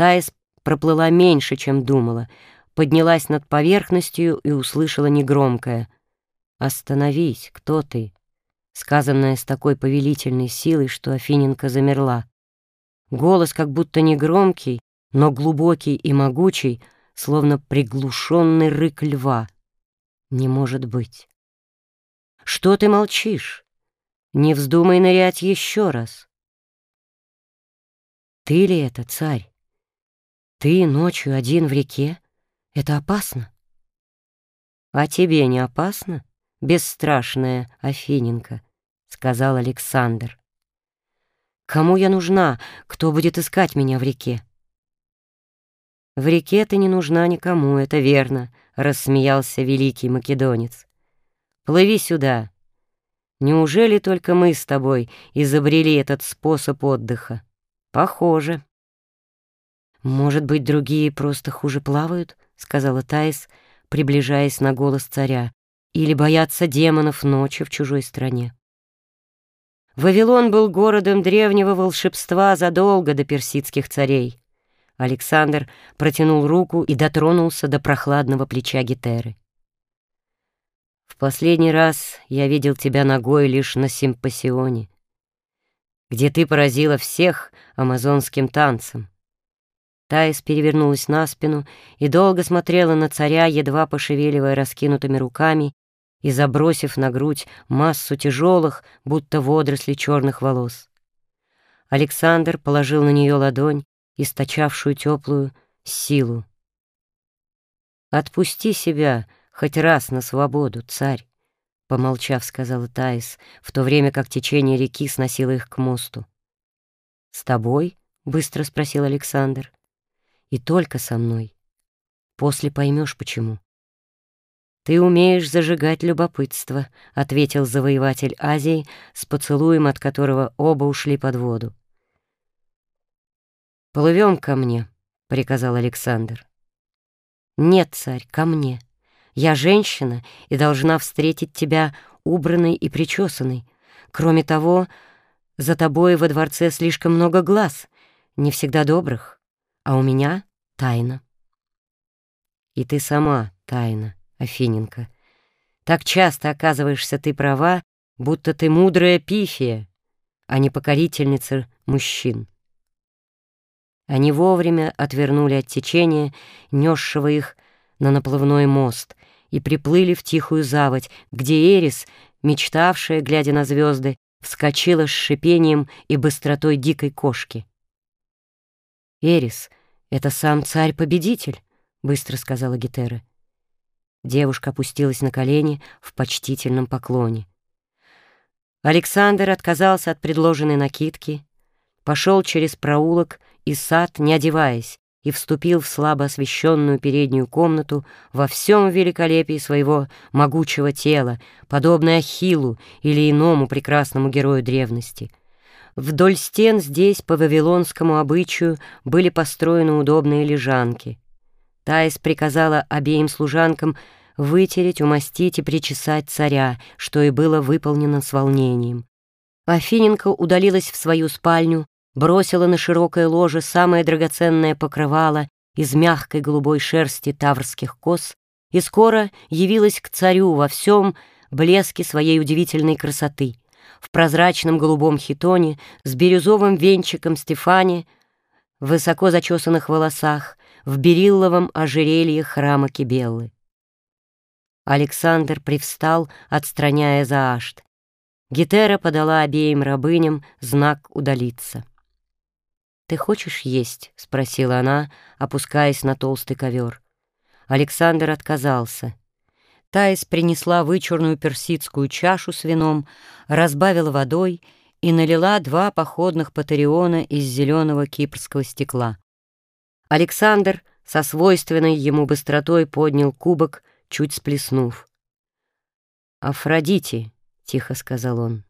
Таис проплыла меньше, чем думала, поднялась над поверхностью и услышала негромкое «Остановись, кто ты?» сказанное с такой повелительной силой, что Афиненко замерла. Голос как будто не громкий, но глубокий и могучий, словно приглушенный рык льва. Не может быть. Что ты молчишь? Не вздумай нырять еще раз. Ты ли это, царь? Ты ночью один в реке? Это опасно? А тебе не опасно, бесстрашная Афиненко? — сказал Александр. Кому я нужна? Кто будет искать меня в реке? В реке ты не нужна никому, это верно, — рассмеялся великий македонец. Плыви сюда. Неужели только мы с тобой изобрели этот способ отдыха? Похоже. Может быть, другие просто хуже плавают, сказала Таис, приближаясь на голос царя, или боятся демонов ночи в чужой стране. Вавилон был городом древнего волшебства задолго до персидских царей. Александр протянул руку и дотронулся до прохладного плеча Гетеры. «В последний раз я видел тебя ногой лишь на симпосионе, где ты поразила всех амазонским танцем. Таис перевернулась на спину и долго смотрела на царя, едва пошевеливая раскинутыми руками и забросив на грудь массу тяжелых, будто водоросли черных волос. Александр положил на нее ладонь, источавшую теплую силу. «Отпусти себя хоть раз на свободу, царь», — помолчав, сказала Таис, в то время как течение реки сносило их к мосту. «С тобой?» — быстро спросил Александр. «И только со мной. После поймешь, почему». «Ты умеешь зажигать любопытство», — ответил завоеватель Азии с поцелуем, от которого оба ушли под воду. «Плывем ко мне», — приказал Александр. «Нет, царь, ко мне. Я женщина и должна встретить тебя убранной и причесанной. Кроме того, за тобой во дворце слишком много глаз, не всегда добрых, а у меня тайна». «И ты сама тайна», Афиненко. Так часто оказываешься ты права, будто ты мудрая пифия, а не покорительница мужчин. Они вовремя отвернули от течения, несшего их на наплывной мост, и приплыли в тихую заводь, где Эрис, мечтавшая, глядя на звезды, вскочила с шипением и быстротой дикой кошки. «Эрис, это сам царь-победитель», — быстро сказала Гетера. Девушка опустилась на колени в почтительном поклоне. Александр отказался от предложенной накидки, пошел через проулок и сад, не одеваясь, и вступил в слабо освещенную переднюю комнату во всем великолепии своего могучего тела, подобное Ахиллу или иному прекрасному герою древности. Вдоль стен здесь, по вавилонскому обычаю, были построены удобные лежанки — Таис приказала обеим служанкам вытереть, умастить и причесать царя, что и было выполнено с волнением. Афиненко удалилась в свою спальню, бросила на широкое ложе самое драгоценное покрывало из мягкой голубой шерсти таврских коз и скоро явилась к царю во всем блеске своей удивительной красоты, в прозрачном голубом хитоне, с бирюзовым венчиком Стефани, в высоко зачесанных волосах, в берилловом ожерелье храма Кибеллы. Александр привстал, отстраняя Заашт. Гетера подала обеим рабыням знак удалиться. «Ты хочешь есть?» — спросила она, опускаясь на толстый ковер. Александр отказался. Таис принесла вычурную персидскую чашу с вином, разбавила водой и налила два походных патариона из зеленого кипрского стекла. Александр со свойственной ему быстротой поднял кубок, чуть сплеснув. «Афродите», — тихо сказал он,